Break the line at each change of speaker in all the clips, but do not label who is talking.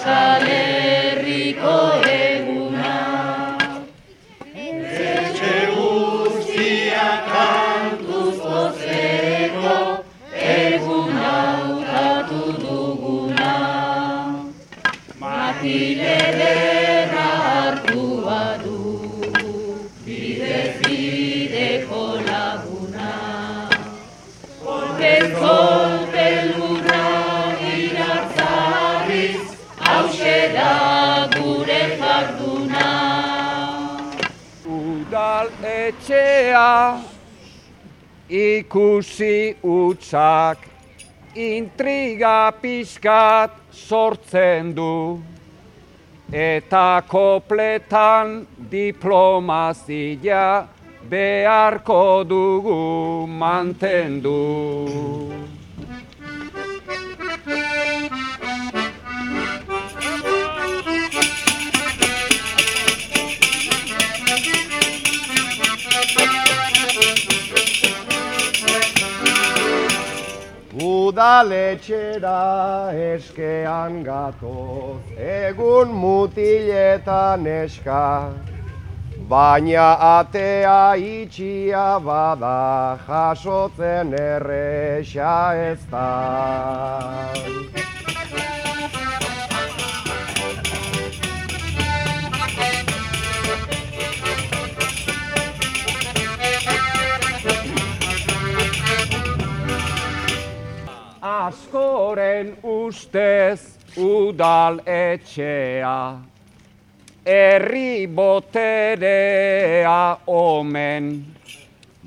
Euskal Herriko eguna. Etxe guztia kantuz gozeko egun hautatu duguna.
Matilele Udal etxea ikusi utxak intriga pixkat sortzen du eta kopletan diplomazia beharko dugu mantendu.
Udaletxera eskean gatoz, egun mutiletan eska, baina atea itxia bada, jasotzen erresa ez da.
Askoren ustez udal etxea, herri boterea omen,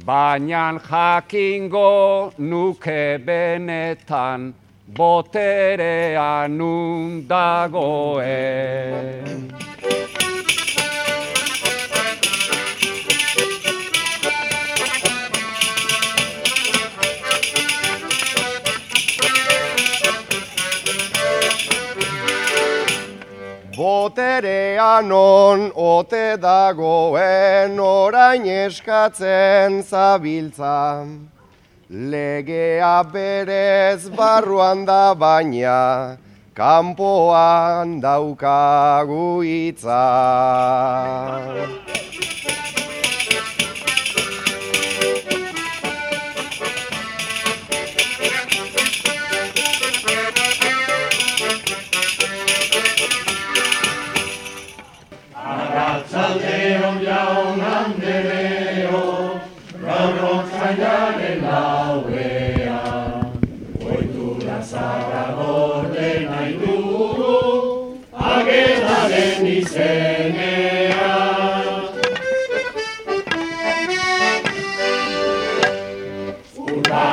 baina jakingo nuke benetan boterea nun dagoen.
Boterea non ote dagoen orain eskatzen zabiltza. Legea berez barruan da baina, kanpoan daukagu hitza.